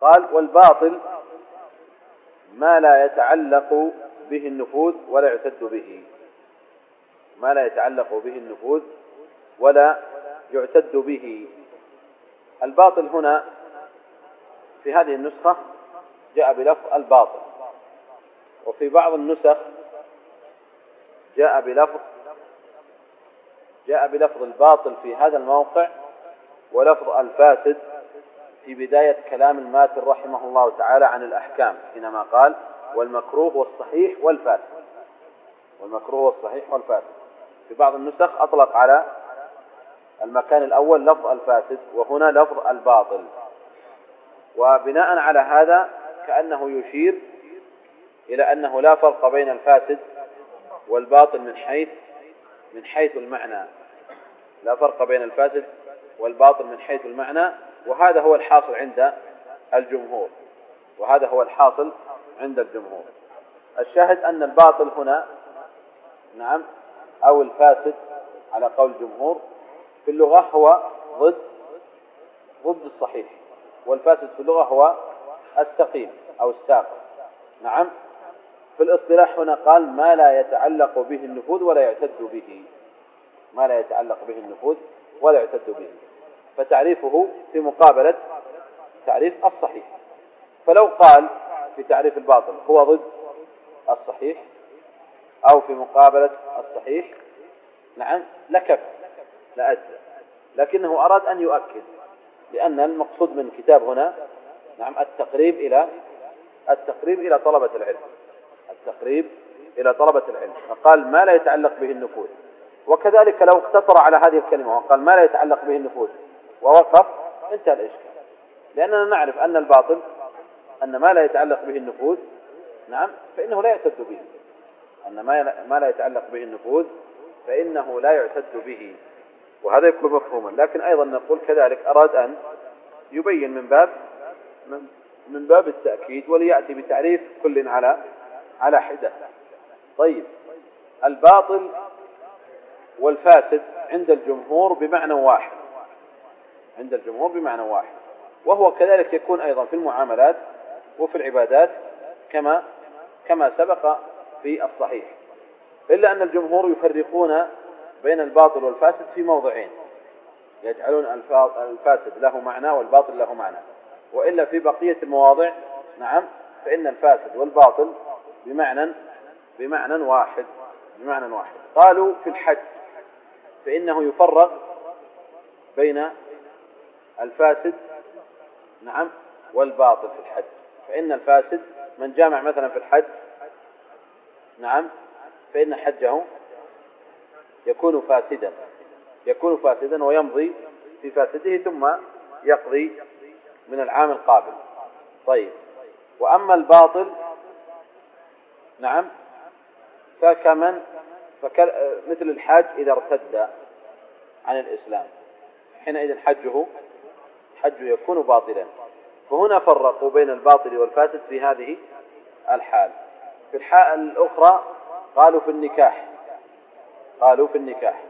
قال والباطل ما لا يتعلق به النفوذ ولا يعتد به. ما لا يتعلق به النفوذ ولا يعتد به. الباطل هنا في هذه النسخة جاء بلفظ الباطل وفي بعض النسخ جاء بلفظ جاء بلفظ الباطل في هذا الموقع ولفظ الفاسد في بداية كلام الماتر رحمه الله تعالى عن الأحكام حينما قال والمكروه والصحيح والفاسد والمكروه والصحيح والفاسد في بعض النسخ أطلق على المكان الأول لفظ الفاسد وهنا لفظ الباطل. وبناء على هذا كأنه يشير إلى أنه لا فرق بين الفاسد والباطل من حيث من حيث المعنى. لا فرق بين الفاسد والباطل من حيث المعنى وهذا هو الحاصل عند الجمهور. وهذا هو الحاصل عند الجمهور. الشاهد أن الباطل هنا نعم أو الفاسد على قول الجمهور في اللغة هو ضد ضد الصحيح والفاسد في اللغة هو السقيم أو الساقط. نعم في الاصطلاح هنا قال ما لا يتعلق به النفوذ ولا يعتد به. ما لا يتعلق به النفوذ ولا يعتد به. فتعريفه في مقابلة تعريف الصحيح. فلو قال في تعريف الباطل هو ضد الصحيح أو في مقابلة الصحيح نعم لكف لأجزى لكنه أراد أن يؤكد لأن المقصود من الكتاب هنا نعم التقريب إلى التقريب إلى طلبة العلم. التقريب إلى طلبة العلم. فقال ما لا يتعلق به النفوذ. وكذلك لو اقتصر على هذه الكلمة وقال ما لا يتعلق به النفوذ. ووقف انتهى الإشكال. لأننا نعرف أن الباطل أن ما لا يتعلق به النفوذ نعم فإنه لا يعتد به. أن ما لا يتعلق به النفوذ فإنه لا يعتد به. وهذا يكون مفهوما. لكن أيضا نقول كذلك أراد أن يبين من باب من, من باب التأكيد وليأتي بتعريف كل على على حدة. طيب. الباطل والفاسد عند الجمهور بمعنى واحد. عند الجمهور بمعنى واحد. وهو كذلك يكون أيضا في المعاملات وفي العبادات كما كما سبق في الصحيح. إلا أن الجمهور يفرقون بين الباطل والفاسد في موضعين. يجعلون الفاسد له معنى والباطل له معنى. وإلا في بقية المواضع نعم فإن الفاسد والباطل بمعنى بمعنى واحد بمعنى واحد. قالوا في الحج فإنه يفرق بين الفاسد نعم والباطل في الحج فإن الفاسد من جامع مثلا في الحج نعم فإن حجه يكون فاسدا يكون فاسدا ويمضي في فاسده ثم يقضي من العام القابل. طيب وأما الباطل نعم فكمن مثل الحاج إذا ارتد عن الإسلام حينئذ حجه حجه يكون باطلا. فهنا فرقوا بين الباطل والفاسد في هذه الحال. في الحال الأخرى قالوا في النكاح. قالوا في النكاح.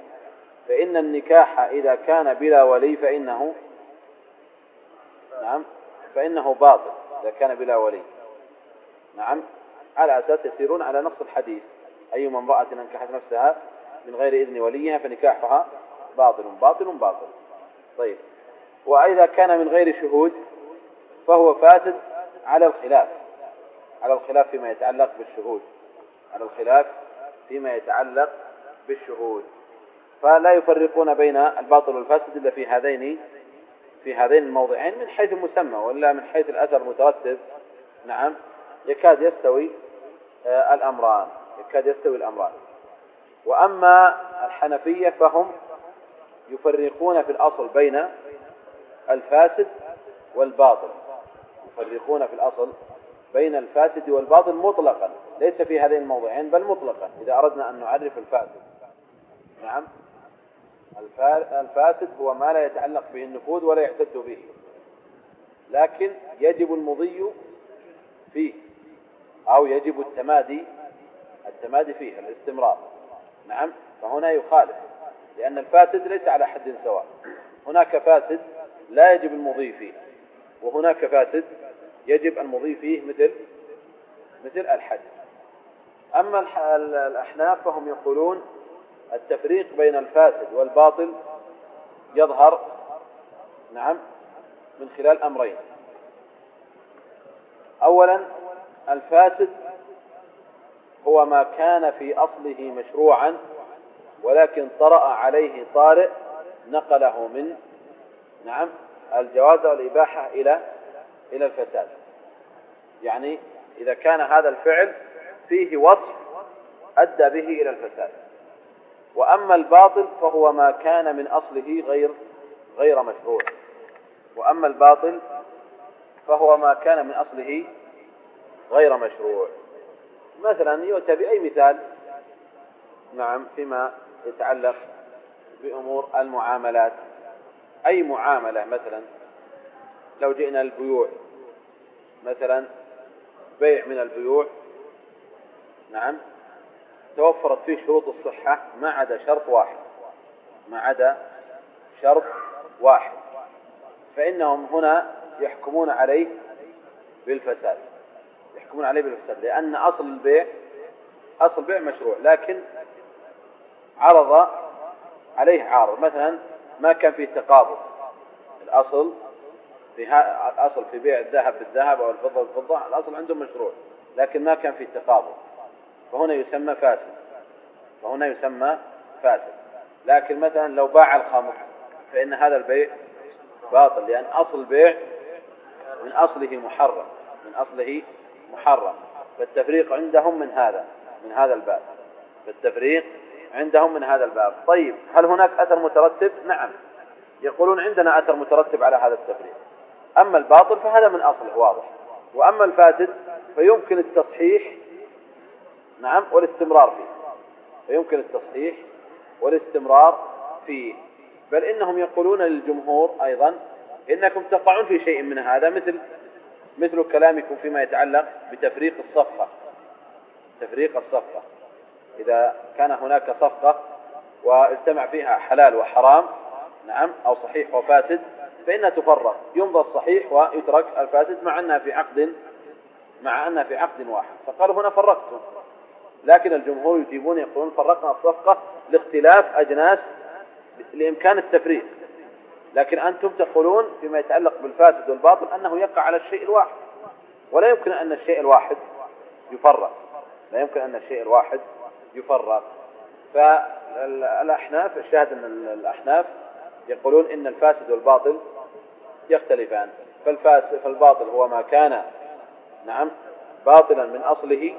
فإن النكاح إذا كان بلا ولي فإنه نعم فإنه باطل إذا كان بلا ولي. نعم على أساس يسيرون على نص الحديث. أيما امرأة أنكحت نفسها من غير إذن وليها فنكاحها باطل باطل باطل. طيب. وإذا كان من غير شهود فهو فاسد على الخلاف على الخلاف فيما يتعلق بالشهود على الخلاف فيما يتعلق بالشهود. فلا يفرقون بين الباطل والفاسد إلا في هذين في هذين الموضعين من حيث المسمى ولا من حيث الأثر المترتب. نعم يكاد يستوي آه، الأمران يكاد يستوي الأمران. وأما الحنفية فهم يفرقون في الأصل بين الفاسد والباطل. يفرقون في الأصل بين الفاسد والباطل مطلقا. ليس في هذين الموضعين بل مطلقا. إذا أردنا أن نعرف الفاسد. نعم. الفاسد هو ما لا يتعلق به النفوذ ولا يعتد به. لكن يجب المضي فيه أو يجب التمادي التمادي فيه الاستمرار. نعم. فهنا يخالف لأن الفاسد ليس على حد سواء. هناك فاسد لا يجب المضي فيه. وهناك فاسد يجب المضي فيه مثل مثل الحد. أما الأحناف فهم يقولون التفريق بين الفاسد والباطل يظهر نعم من خلال أمرين. أولا الفاسد هو ما كان في أصله مشروعا ولكن طرأ عليه طارئ نقله من نعم الجواز والإباحة إلى إلى الفساد. يعني إذا كان هذا الفعل فيه وصف أدى به إلى الفساد. وأما الباطل فهو ما كان من أصله غير غير مشروع. وأما الباطل فهو ما كان من أصله غير مشروع. مثلا يؤتى بأي مثال؟ نعم فيما يتعلق بأمور المعاملات. أي معاملة مثلا لو جئنا البيوع مثلا بيع من البيوع نعم توفرت فيه شروط الصحة ما عدا شرط واحد ما عدا شرط واحد فإنهم هنا يحكمون عليه بالفساد يحكمون عليه بالفساد لأن أصل البيع أصل البيع مشروع لكن عرض عليه عارض مثلا ما كان فيه تقابض الأصل في الأصل في بيع الذهب بالذهب أو الفضة بالفضة الأصل عندهم مشروع لكن ما كان فيه تقابض فهنا يسمى فاسد. فهنا يسمى فاسد. لكن مثلا لو باع الخمر فإن هذا البيع باطل لأن أصل البيع من أصله محرم من أصله محرم. فالتفريق عندهم من هذا من هذا الباب. فالتفريق عندهم من هذا الباب. طيب هل هناك أثر مترتب؟ نعم. يقولون عندنا أثر مترتب على هذا التفريق. أما الباطل فهذا من أصله واضح. وأما الفاسد فيمكن التصحيح نعم والاستمرار فيه. فيمكن التصحيح والاستمرار فيه. بل إنهم يقولون للجمهور أيضا إنكم تقعون في شيء من هذا مثل مثل كلامكم فيما يتعلق بتفريق الصفقة تفريق الصفقة إذا كان هناك صفقة واجتمع فيها حلال وحرام نعم أو صحيح وفاسد فإنها تفرق. يمضى الصحيح ويترك الفاسد مع أنها في عقد مع أنها في عقد واحد. فقالوا هنا فرقتم. لكن الجمهور يجيبون يقولون فرقنا الصفقة لاختلاف أجناس لإمكان التفريق. لكن أنتم تقولون فيما يتعلق بالفاسد والباطل أنه يقع على الشيء الواحد. ولا يمكن أن الشيء الواحد يفرق. لا يمكن أن الشيء الواحد يفرق فالأحناف الشاهد أن الأحناف يقولون إن الفاسد والباطل يختلفان. فالفاسد فالباطل هو ما كان نعم باطلا من أصله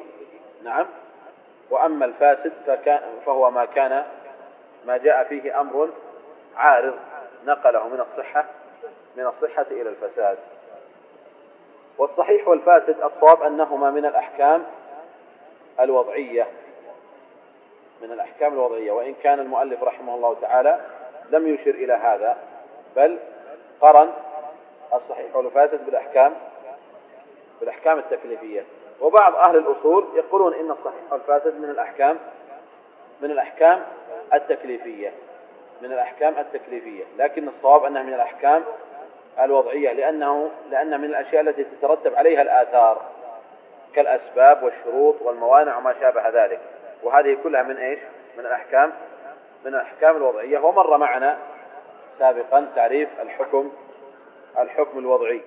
نعم. وأما الفاسد فكان فهو ما كان ما جاء فيه أمر عارض نقله من الصحة من الصحة إلى الفساد. والصحيح والفاسد الصواب أنهما من الأحكام الوضعية. من الأحكام الوضعية وإن كان المؤلف رحمه الله تعالى لم يشر إلى هذا بل قرن الصحيح والفاسد بالأحكام بالأحكام التكليفية. وبعض أهل الأصول يقولون إن الصحيح والفاسد من الأحكام من الأحكام التكليفية من الأحكام التكليفية. لكن الصواب أنها من الأحكام الوضعية لأنه لأن من الأشياء التي تترتب عليها الآثار كالأسباب والشروط والموانع وما شابه ذلك. وهذه كلها من إيش؟ من الأحكام من الأحكام الوضعية. ومر معنا سابقا تعريف الحكم الحكم الوضعي.